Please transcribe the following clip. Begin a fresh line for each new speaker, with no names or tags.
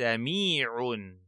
سميع